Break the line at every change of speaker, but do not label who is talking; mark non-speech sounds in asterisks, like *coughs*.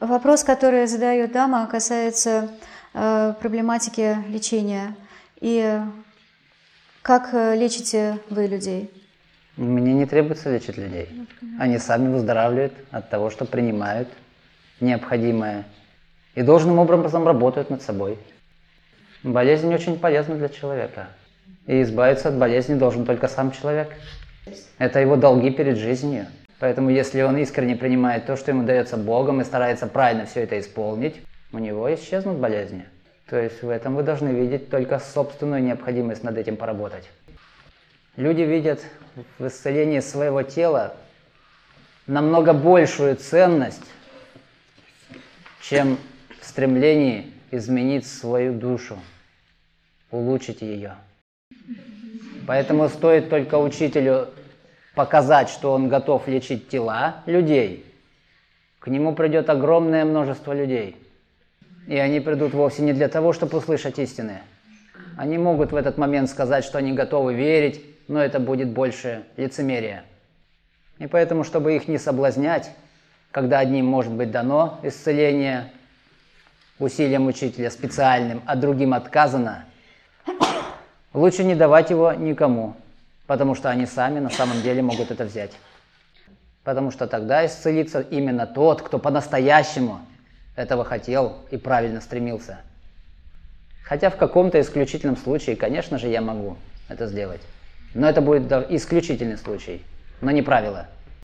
Вопрос, который задает дама, касается э, проблематики лечения. И как э, лечите вы людей?
Мне не требуется лечить людей. Они сами выздоравливают от того, что принимают необходимое. И должным образом работают над собой. Болезнь очень полезна для человека. И избавиться от болезни должен только сам человек. Это его долги перед жизнью. Поэтому если он искренне принимает то, что ему дается Богом, и старается правильно все это исполнить, у него исчезнут болезни. То есть в этом вы должны видеть только собственную необходимость над этим поработать. Люди видят в исцелении своего тела намного большую ценность, чем в стремлении изменить свою душу, улучшить ее. Поэтому стоит только учителю показать, что он готов лечить тела людей, к нему придет огромное множество людей. И они придут вовсе не для того, чтобы услышать истины. Они могут в этот момент сказать, что они готовы верить, но это будет больше лицемерие. И поэтому, чтобы их не соблазнять, когда одним может быть дано исцеление усилием учителя специальным, а другим отказано, *coughs* лучше не давать его никому, потому что они сами на самом деле могут это взять. Потому что тогда исцелится именно тот, кто по-настоящему этого хотел и правильно стремился. Хотя в каком-то исключительном случае, конечно же, я могу это сделать. Но это будет исключительный случай, но не правило.